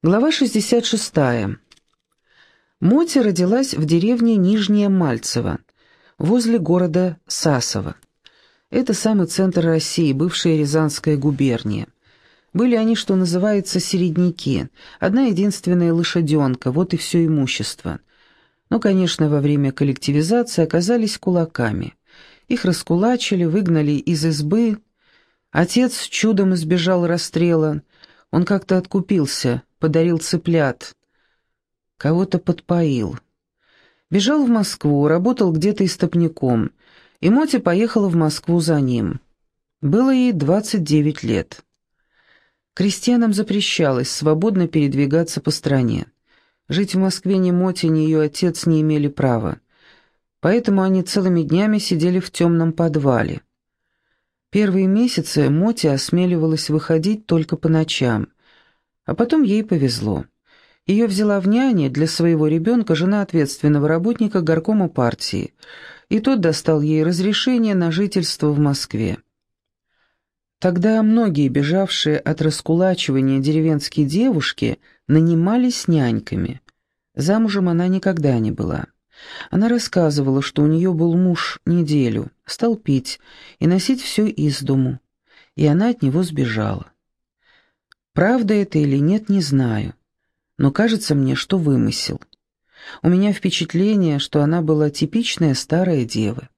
Глава 66. Мотя родилась в деревне Нижнее Мальцево, возле города Сасово. Это самый центр России, бывшая Рязанская губерния. Были они, что называется, середняки, одна единственная лошаденка, вот и все имущество. Но, конечно, во время коллективизации оказались кулаками. Их раскулачили, выгнали из избы. Отец чудом избежал расстрела. Он как-то откупился – подарил цыплят. Кого-то подпоил. Бежал в Москву, работал где-то истопником, и Мотя поехала в Москву за ним. Было ей 29 лет. Крестьянам запрещалось свободно передвигаться по стране. Жить в Москве ни Мотя, ни ее отец не имели права. Поэтому они целыми днями сидели в темном подвале. Первые месяцы Мотя осмеливалась выходить только по ночам. А потом ей повезло. Ее взяла в няне для своего ребенка жена ответственного работника горкома партии, и тот достал ей разрешение на жительство в Москве. Тогда многие бежавшие от раскулачивания деревенские девушки нанимались няньками. Замужем она никогда не была. Она рассказывала, что у нее был муж неделю, стал пить и носить все из дому, и она от него сбежала. Правда это или нет, не знаю. Но кажется мне, что вымысел. У меня впечатление, что она была типичная старая дева.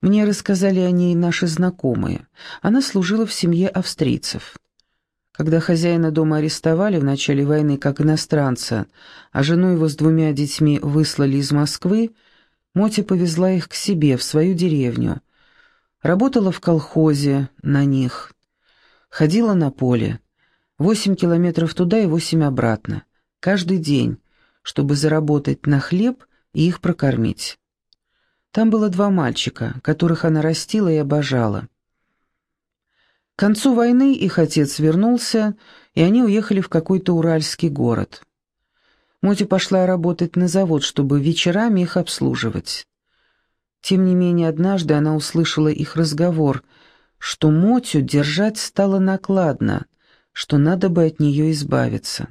Мне рассказали о ней наши знакомые. Она служила в семье австрийцев. Когда хозяина дома арестовали в начале войны как иностранца, а жену его с двумя детьми выслали из Москвы, Мотя повезла их к себе, в свою деревню. Работала в колхозе на них. Ходила на поле. Восемь километров туда и восемь обратно. Каждый день, чтобы заработать на хлеб и их прокормить. Там было два мальчика, которых она растила и обожала. К концу войны их отец вернулся, и они уехали в какой-то уральский город. Моти пошла работать на завод, чтобы вечерами их обслуживать. Тем не менее, однажды она услышала их разговор, что Мотю держать стало накладно, что надо бы от нее избавиться.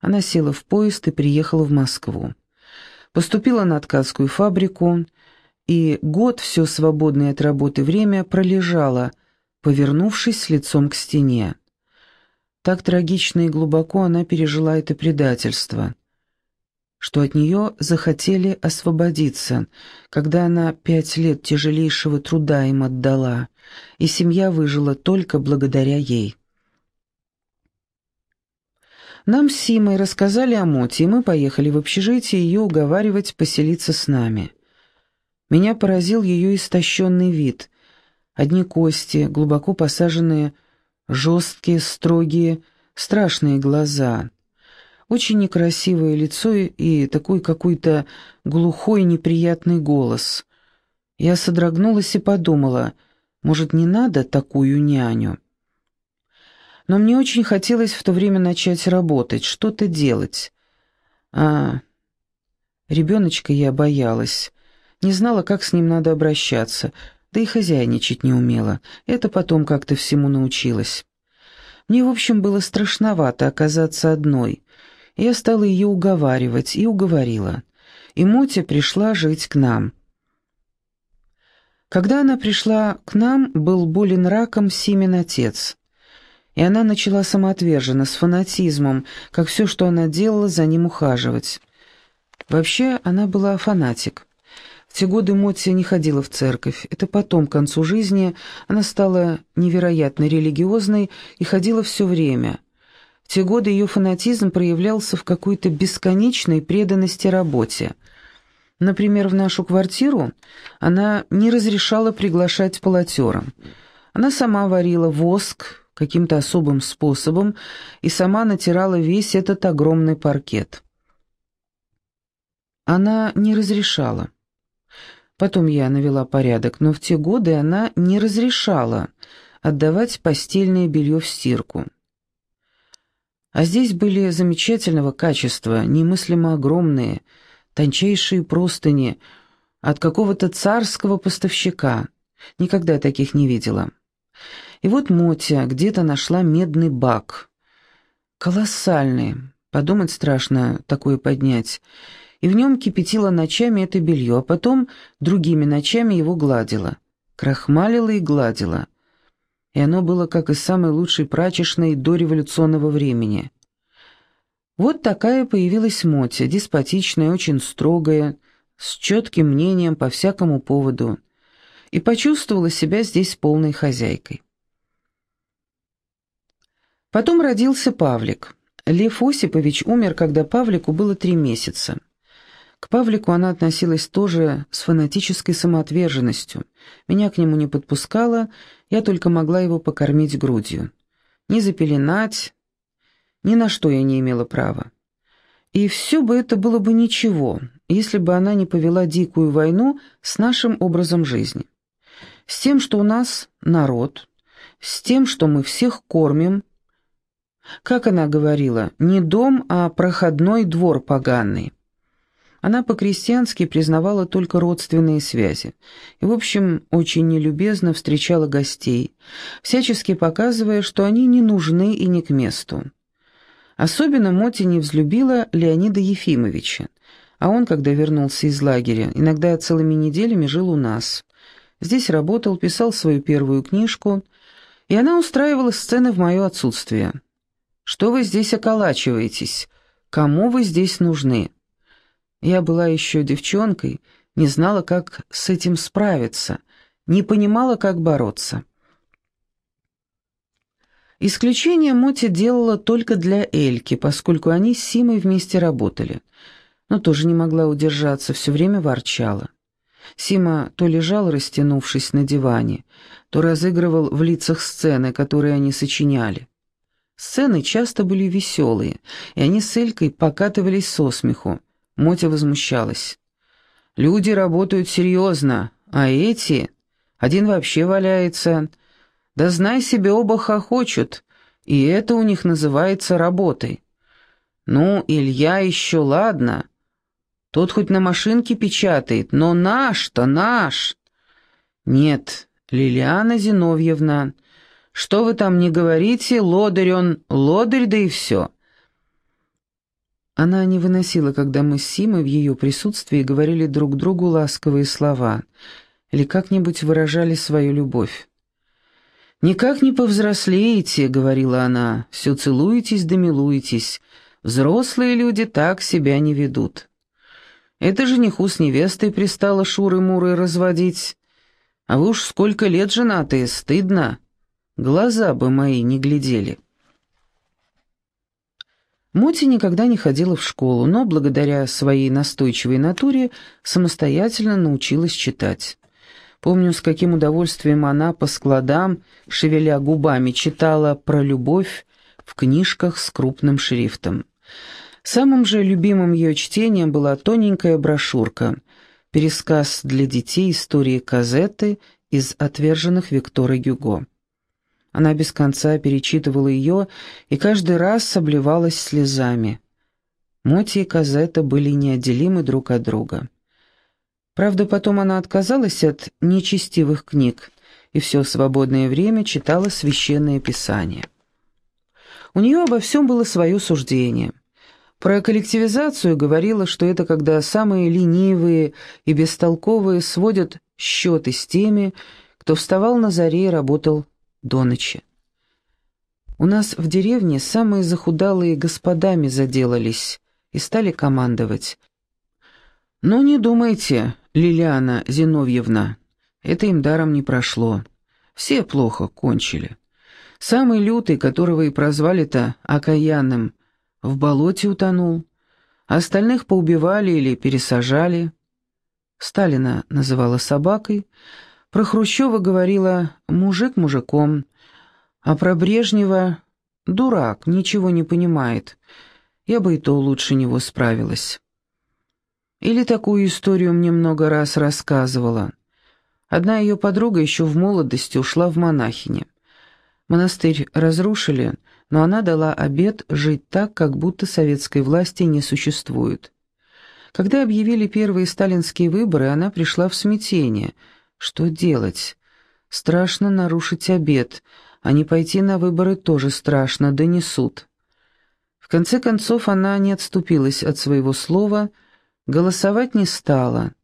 Она села в поезд и приехала в Москву. Поступила на ткацкую фабрику, и год все свободное от работы время пролежала, повернувшись лицом к стене. Так трагично и глубоко она пережила это предательство, что от нее захотели освободиться, когда она пять лет тяжелейшего труда им отдала, и семья выжила только благодаря ей. Нам с Симой рассказали о Моте, и мы поехали в общежитие ее уговаривать поселиться с нами. Меня поразил ее истощенный вид. Одни кости, глубоко посаженные, жесткие, строгие, страшные глаза. Очень некрасивое лицо и такой какой-то глухой неприятный голос. Я содрогнулась и подумала, может, не надо такую няню? Но мне очень хотелось в то время начать работать, что-то делать. А ребеночка я боялась, не знала, как с ним надо обращаться, да и хозяйничать не умела, это потом как-то всему научилась. Мне, в общем, было страшновато оказаться одной. Я стала ее уговаривать и уговорила. И Мотя пришла жить к нам. Когда она пришла к нам, был болен раком Симин отец и она начала самоотверженно, с фанатизмом, как все, что она делала, за ним ухаживать. Вообще, она была фанатик. В те годы Мотя не ходила в церковь. Это потом, к концу жизни, она стала невероятно религиозной и ходила все время. В те годы ее фанатизм проявлялся в какой-то бесконечной преданности работе. Например, в нашу квартиру она не разрешала приглашать полотера. Она сама варила воск, каким-то особым способом и сама натирала весь этот огромный паркет. Она не разрешала. Потом я навела порядок, но в те годы она не разрешала отдавать постельное белье в стирку. А здесь были замечательного качества, немыслимо огромные, тончайшие простыни от какого-то царского поставщика. Никогда таких не видела. И вот Мотя где-то нашла медный бак. колоссальный, подумать страшно такое поднять, и в нем кипятила ночами это белье, а потом другими ночами его гладила, крахмалила и гладила. И оно было как из самой лучшей прачечной до революционного времени. Вот такая появилась Мотя, деспотичная, очень строгая, с четким мнением по всякому поводу, и почувствовала себя здесь полной хозяйкой. Потом родился Павлик. Лев Осипович умер, когда Павлику было три месяца. К Павлику она относилась тоже с фанатической самоотверженностью. Меня к нему не подпускала, я только могла его покормить грудью. Не запеленать, ни на что я не имела права. И все бы это было бы ничего, если бы она не повела дикую войну с нашим образом жизни. С тем, что у нас народ, с тем, что мы всех кормим. Как она говорила, не дом, а проходной двор поганый. Она по-крестьянски признавала только родственные связи и, в общем, очень нелюбезно встречала гостей, всячески показывая, что они не нужны и не к месту. Особенно Моти не взлюбила Леонида Ефимовича, а он, когда вернулся из лагеря, иногда целыми неделями жил у нас. Здесь работал, писал свою первую книжку, и она устраивала сцены в мое отсутствие. «Что вы здесь околачиваетесь? Кому вы здесь нужны?» Я была еще девчонкой, не знала, как с этим справиться, не понимала, как бороться. Исключение Моти делала только для Эльки, поскольку они с Симой вместе работали. Но тоже не могла удержаться, все время ворчала. Сима то лежал, растянувшись на диване, то разыгрывал в лицах сцены, которые они сочиняли. Сцены часто были веселые, и они с Элькой покатывались со смеху. Мотя возмущалась. «Люди работают серьезно, а эти...» Один вообще валяется. Да знай себе, оба хохочут, и это у них называется работой. Ну, Илья еще ладно. Тот хоть на машинке печатает, но наш-то наш. Нет, Лилиана Зиновьевна, что вы там не говорите, лодырь он, лодырь, да и все. Она не выносила, когда мы с Симой в ее присутствии говорили друг другу ласковые слова или как-нибудь выражали свою любовь. «Никак не повзрослеете», — говорила она, — «все целуетесь да милуетесь. Взрослые люди так себя не ведут». Это жениху с невестой пристало шуры-муры разводить. А вы уж сколько лет женатые, стыдно. Глаза бы мои не глядели. Моти никогда не ходила в школу, но благодаря своей настойчивой натуре самостоятельно научилась читать. Помню, с каким удовольствием она по складам, шевеля губами, читала про любовь в книжках с крупным шрифтом. Самым же любимым ее чтением была тоненькая брошюрка «Пересказ для детей истории Казеты из отверженных Виктора Гюго». Она без конца перечитывала ее и каждый раз обливалась слезами. Моти и Казета были неотделимы друг от друга. Правда, потом она отказалась от нечестивых книг и все свободное время читала священное писание. У нее обо всем было свое суждение. Про коллективизацию говорила, что это когда самые ленивые и бестолковые сводят счеты с теми, кто вставал на заре и работал до ночи. У нас в деревне самые захудалые господами заделались и стали командовать. Но не думайте, Лилиана Зиновьевна, это им даром не прошло. Все плохо кончили. Самый лютый, которого и прозвали-то окаянным, в болоте утонул. Остальных поубивали или пересажали. Сталина называла собакой, про Хрущева говорила «мужик мужиком», а про Брежнева «дурак, ничего не понимает». Я бы и то лучше него справилась. Или такую историю мне много раз рассказывала. Одна ее подруга еще в молодости ушла в монахини. Монастырь разрушили, но она дала обет жить так, как будто советской власти не существует. Когда объявили первые сталинские выборы, она пришла в смятение – что делать? Страшно нарушить обед, а не пойти на выборы тоже страшно, донесут. конце концов она не отступилась от своего слова, голосовать не стала,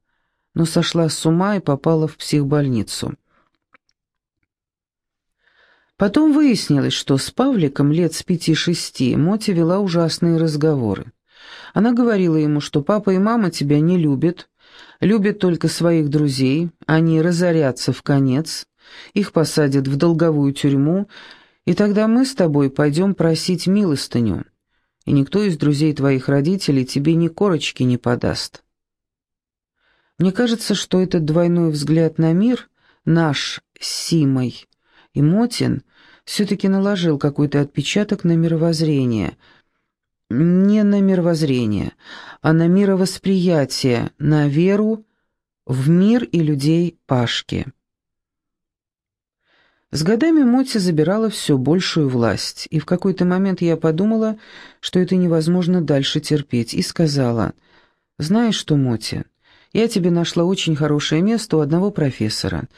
но сошла с ума и попала в психбольницу. Потом выяснилось, что с Павликом лет с пяти-шести Мотя вела ужасные разговоры. Она говорила ему, что папа и мама тебя не любят, любят только своих друзей, они разорятся в конец, их посадят в долговую тюрьму, и тогда мы с тобой пойдем просить милостыню, и никто из друзей твоих родителей тебе ни корочки не подаст. Мне кажется, что этот двойной взгляд на мир, наш с Симой и Мотин, все-таки наложил какой-то отпечаток на мировоззрение. Не на мировоззрение, а на мировосприятие, на веру в мир и людей Пашки. С годами Мотя забирала все большую власть, и в какой-то момент я подумала, что это невозможно дальше терпеть, и сказала, «Знаешь что, Мотя, я тебе нашла очень хорошее место у одного профессора.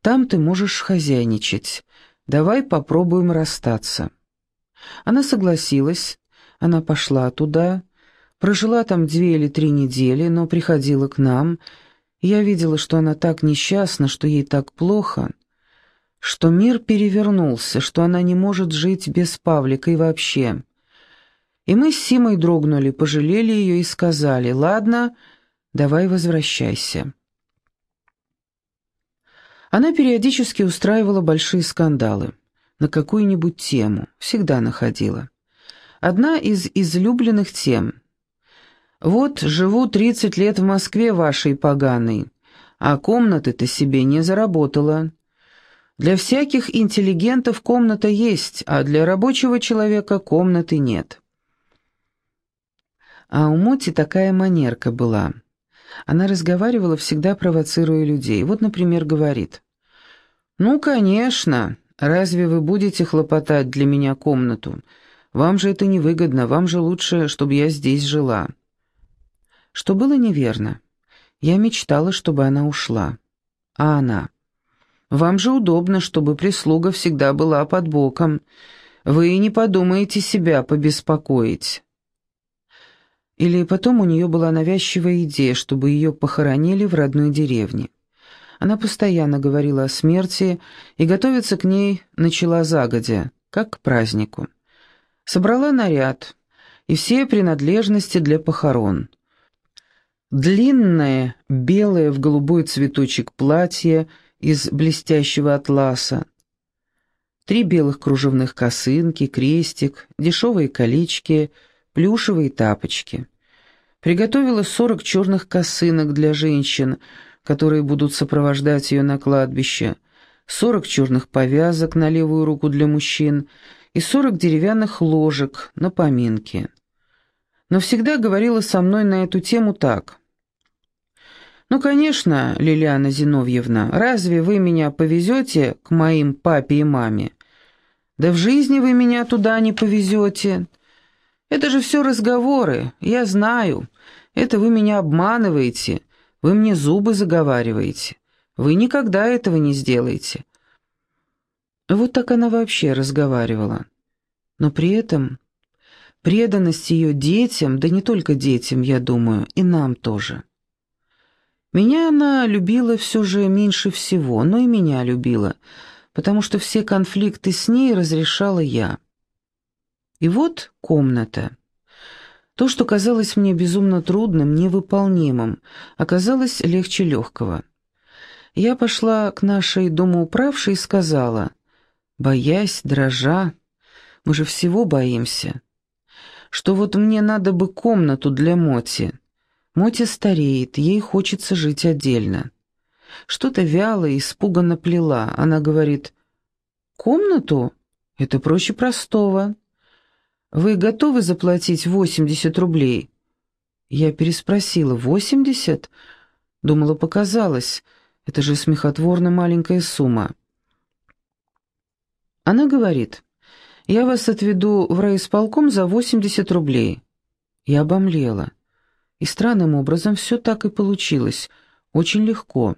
Там ты можешь хозяйничать. Давай попробуем расстаться». Она согласилась, она пошла туда, прожила там две или три недели, но приходила к нам. Я видела, что она так несчастна, что ей так плохо, что мир перевернулся, что она не может жить без Павлика и вообще. И мы с Симой дрогнули, пожалели ее и сказали, «Ладно, давай возвращайся». Она периодически устраивала большие скандалы. На какую-нибудь тему. Всегда находила. Одна из излюбленных тем. «Вот живу 30 лет в Москве вашей поганой, а комнаты-то себе не заработала. Для всяких интеллигентов комната есть, а для рабочего человека комнаты нет». А у Моти такая манерка была. Она разговаривала, всегда провоцируя людей. Вот, например, говорит. «Ну, конечно. Разве вы будете хлопотать для меня комнату? Вам же это невыгодно, вам же лучше, чтобы я здесь жила». Что было неверно. Я мечтала, чтобы она ушла. А она? «Вам же удобно, чтобы прислуга всегда была под боком. Вы не подумаете себя побеспокоить». Или потом у нее была навязчивая идея, чтобы ее похоронили в родной деревне. Она постоянно говорила о смерти и готовиться к ней начала загодя, как к празднику. Собрала наряд и все принадлежности для похорон. Длинное, белое в голубой цветочек платье из блестящего атласа, три белых кружевных косынки, крестик, дешевые колечки, плюшевые тапочки. Приготовила сорок черных косынок для женщин – которые будут сопровождать ее на кладбище, сорок черных повязок на левую руку для мужчин и сорок деревянных ложек на поминки. Но всегда говорила со мной на эту тему так. «Ну, конечно, Лилиана Зиновьевна, разве вы меня повезете к моим папе и маме? Да в жизни вы меня туда не повезете. Это же все разговоры, я знаю. Это вы меня обманываете». Вы мне зубы заговариваете. Вы никогда этого не сделаете». Вот так она вообще разговаривала. Но при этом преданность ее детям, да не только детям, я думаю, и нам тоже. Меня она любила все же меньше всего, но и меня любила, потому что все конфликты с ней разрешала я. И вот комната. То, что казалось мне безумно трудным, невыполнимым, оказалось легче легкого. Я пошла к нашей домоуправшей и сказала, боясь, дрожа, мы же всего боимся, что вот мне надо бы комнату для Моти. Моти стареет, ей хочется жить отдельно. Что-то вяло и испуганно плела. Она говорит, «Комнату? Это проще простого. «Вы готовы заплатить 80 рублей?» Я переспросила. «80?» Думала, показалось. Это же смехотворно маленькая сумма. Она говорит, «Я вас отведу в райисполком за 80 рублей». Я обомлела. И странным образом все так и получилось. Очень легко.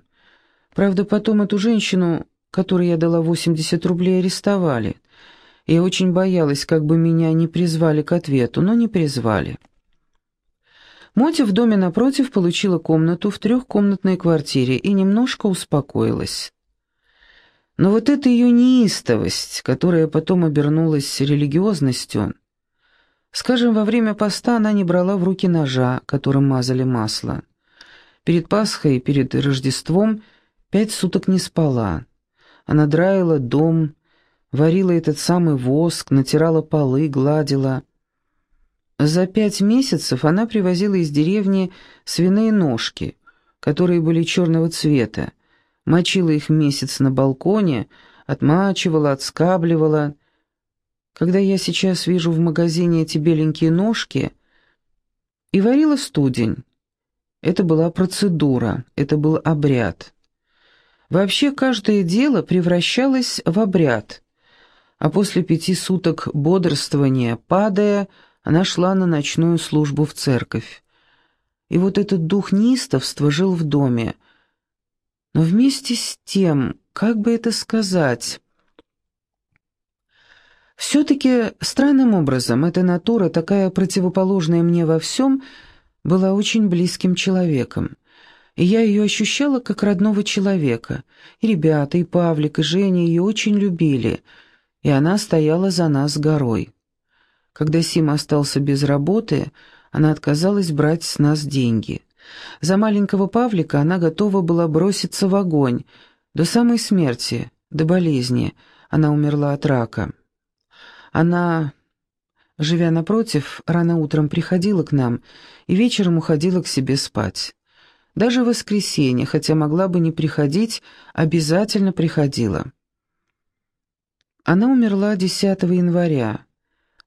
Правда, потом эту женщину, которой я дала 80 рублей, арестовали. Я очень боялась, как бы меня не призвали к ответу, но не призвали. Мотя в доме напротив получила комнату в трехкомнатной квартире и немножко успокоилась. Но вот эта ее неистовость, которая потом обернулась религиозностью, скажем, во время поста она не брала в руки ножа, которым мазали масло. Перед Пасхой и перед Рождеством пять суток не спала. Она драила дом, варила этот самый воск, натирала полы, гладила. За пять месяцев она привозила из деревни свиные ножки, которые были черного цвета, мочила их месяц на балконе, отмачивала, отскабливала. Когда я сейчас вижу в магазине эти беленькие ножки, и варила студень. Это была процедура, это был обряд. Вообще каждое дело превращалось в обряд, а после пяти суток бодрствования, падая, она шла на ночную службу в церковь. И вот этот дух неистовства жил в доме, но вместе с тем, как бы это сказать... Все-таки странным образом эта натура, такая противоположная мне во всем, была очень близким человеком. И я ее ощущала как родного человека. И ребята, и Павлик, и Женя ее очень любили. И она стояла за нас горой. Когда Сима остался без работы, она отказалась брать с нас деньги. За маленького Павлика она готова была броситься в огонь. До самой смерти, до болезни. Она умерла от рака. Она, живя напротив, рано утром приходила к нам и вечером уходила к себе спать. Даже в воскресенье, хотя могла бы не приходить, обязательно приходила. Она умерла 10 января.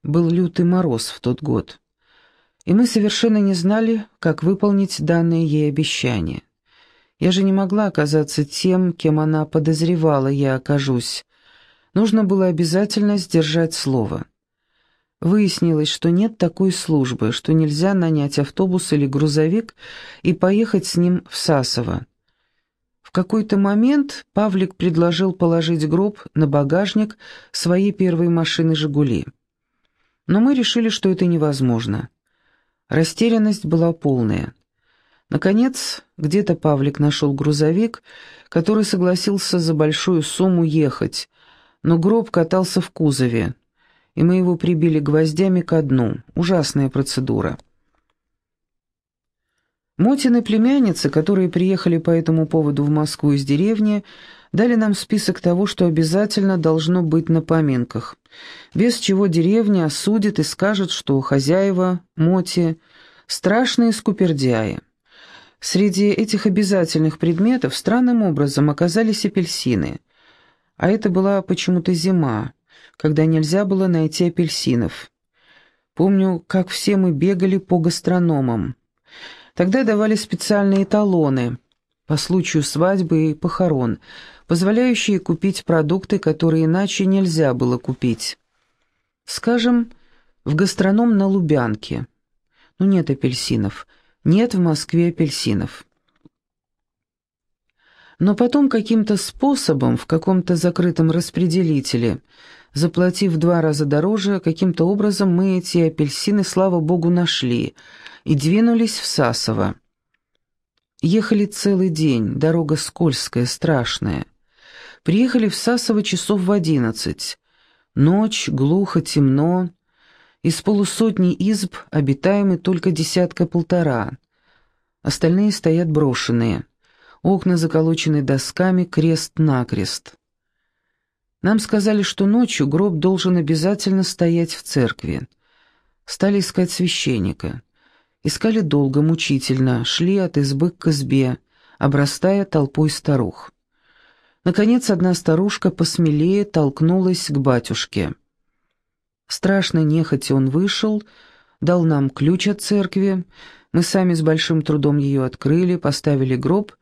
Был лютый мороз в тот год и мы совершенно не знали, как выполнить данное ей обещание. Я же не могла оказаться тем, кем она подозревала я окажусь. Нужно было обязательно сдержать слово. Выяснилось, что нет такой службы, что нельзя нанять автобус или грузовик и поехать с ним в Сасово. В какой-то момент Павлик предложил положить гроб на багажник своей первой машины «Жигули». Но мы решили, что это невозможно. Растерянность была полная. Наконец, где-то Павлик нашел грузовик, который согласился за большую сумму ехать, но гроб катался в кузове, и мы его прибили гвоздями ко дну. Ужасная процедура. Мотины племянницы, которые приехали по этому поводу в Москву из деревни, дали нам список того, что обязательно должно быть на поминках, без чего деревня осудит и скажет, что хозяева, моти, страшные скупердяи. Среди этих обязательных предметов странным образом оказались апельсины. А это была почему-то зима, когда нельзя было найти апельсинов. Помню, как все мы бегали по гастрономам. Тогда давали специальные талоны по случаю свадьбы и похорон – позволяющие купить продукты, которые иначе нельзя было купить. Скажем, в гастроном на Лубянке. Ну нет апельсинов, нет в Москве апельсинов. Но потом каким-то способом в каком-то закрытом распределителе, заплатив в два раза дороже, каким-то образом мы эти апельсины, слава богу, нашли и двинулись в Сасово. Ехали целый день, дорога скользкая, страшная. Приехали в Сасово часов в одиннадцать. Ночь, глухо, темно. Из полусотни изб обитаемы только десятка-полтора. Остальные стоят брошенные. Окна заколочены досками крест-накрест. Нам сказали, что ночью гроб должен обязательно стоять в церкви. Стали искать священника. Искали долго, мучительно, шли от избы к избе, обрастая толпой старух. Наконец, одна старушка посмелее толкнулась к батюшке. Страшно нехотя он вышел, дал нам ключ от церкви, мы сами с большим трудом ее открыли, поставили гроб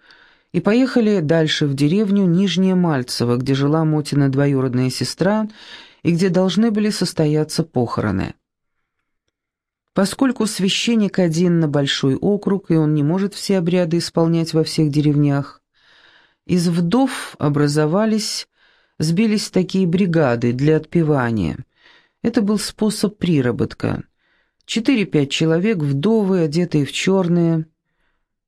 и поехали дальше в деревню Нижнее Мальцево, где жила Мотина двоюродная сестра и где должны были состояться похороны. Поскольку священник один на большой округ, и он не может все обряды исполнять во всех деревнях, из вдов образовались, сбились такие бригады для отпевания, Это был способ приработка. Четыре-пять человек, вдовы, одетые в черное.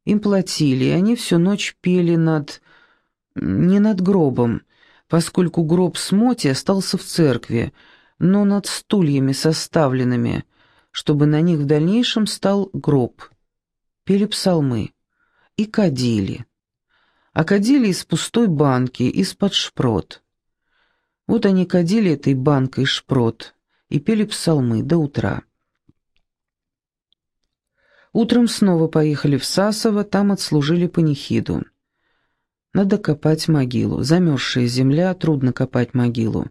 Им платили, и они всю ночь пели над... не над гробом, поскольку гроб с Моти остался в церкви, но над стульями составленными, чтобы на них в дальнейшем стал гроб. Пели псалмы и кадили. А кадили из пустой банки, из-под шпрот. Вот они кадили этой банкой шпрот и пели псалмы до утра. Утром снова поехали в Сасово, там отслужили панихиду. Надо копать могилу. Замерзшая земля, трудно копать могилу.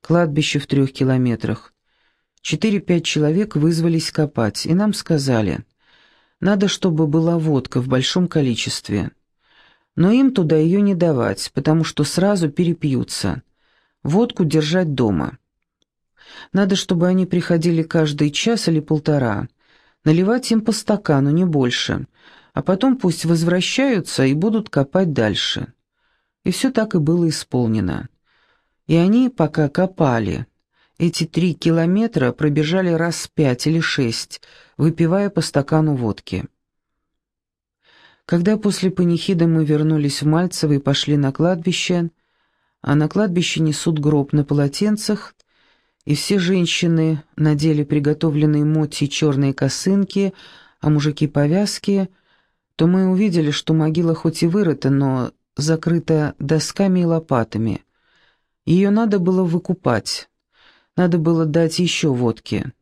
Кладбище в трех километрах. Четыре-пять человек вызвались копать, и нам сказали, надо, чтобы была водка в большом количестве. Но им туда ее не давать, потому что сразу перепьются. Водку держать дома. Надо, чтобы они приходили каждый час или полтора. Наливать им по стакану, не больше. А потом пусть возвращаются и будут копать дальше. И все так и было исполнено. И они, пока копали, эти три километра пробежали раз пять или шесть, выпивая по стакану водки. Когда после панихиды мы вернулись в Мальцево и пошли на кладбище, а на кладбище несут гроб на полотенцах, и все женщины надели приготовленные моти черные косынки, а мужики повязки, то мы увидели, что могила хоть и вырыта, но закрыта досками и лопатами. Ее надо было выкупать, надо было дать еще водки.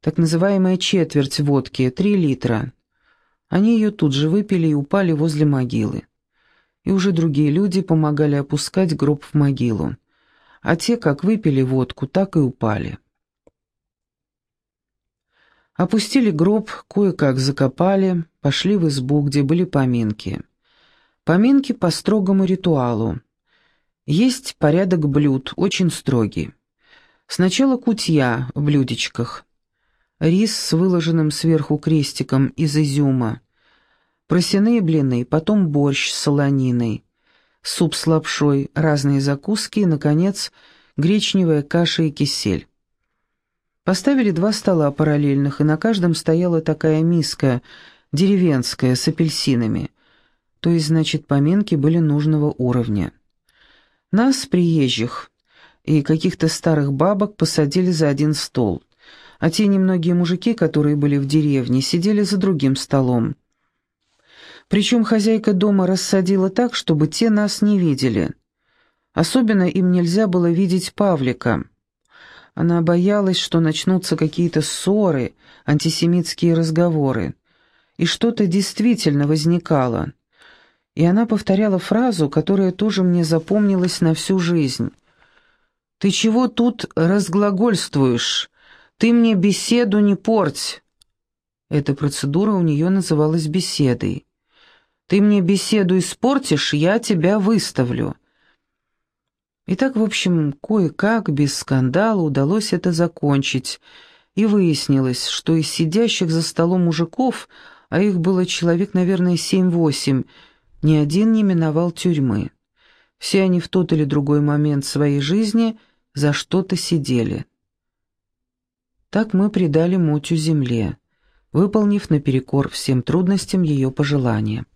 Так называемая четверть водки, три литра. Они ее тут же выпили и упали возле могилы. И уже другие люди помогали опускать гроб в могилу а те, как выпили водку, так и упали. Опустили гроб, кое-как закопали, пошли в избу, где были поминки. Поминки по строгому ритуалу. Есть порядок блюд, очень строгий. Сначала кутья в блюдечках. Рис с выложенным сверху крестиком из изюма. Просяные блины, потом борщ с солониной суп с лапшой, разные закуски и, наконец, гречневая каша и кисель. Поставили два стола параллельных, и на каждом стояла такая миска, деревенская, с апельсинами. То есть, значит, поминки были нужного уровня. Нас, приезжих, и каких-то старых бабок посадили за один стол, а те немногие мужики, которые были в деревне, сидели за другим столом. Причем хозяйка дома рассадила так, чтобы те нас не видели. Особенно им нельзя было видеть Павлика. Она боялась, что начнутся какие-то ссоры, антисемитские разговоры. И что-то действительно возникало. И она повторяла фразу, которая тоже мне запомнилась на всю жизнь. «Ты чего тут разглагольствуешь? Ты мне беседу не порть!» Эта процедура у нее называлась беседой. Ты мне беседу испортишь, я тебя выставлю». И так, в общем, кое-как, без скандала, удалось это закончить, и выяснилось, что из сидящих за столом мужиков, а их было человек, наверное, семь-восемь, ни один не миновал тюрьмы. Все они в тот или другой момент своей жизни за что-то сидели. Так мы предали Мотю земле, выполнив наперекор всем трудностям ее пожелания.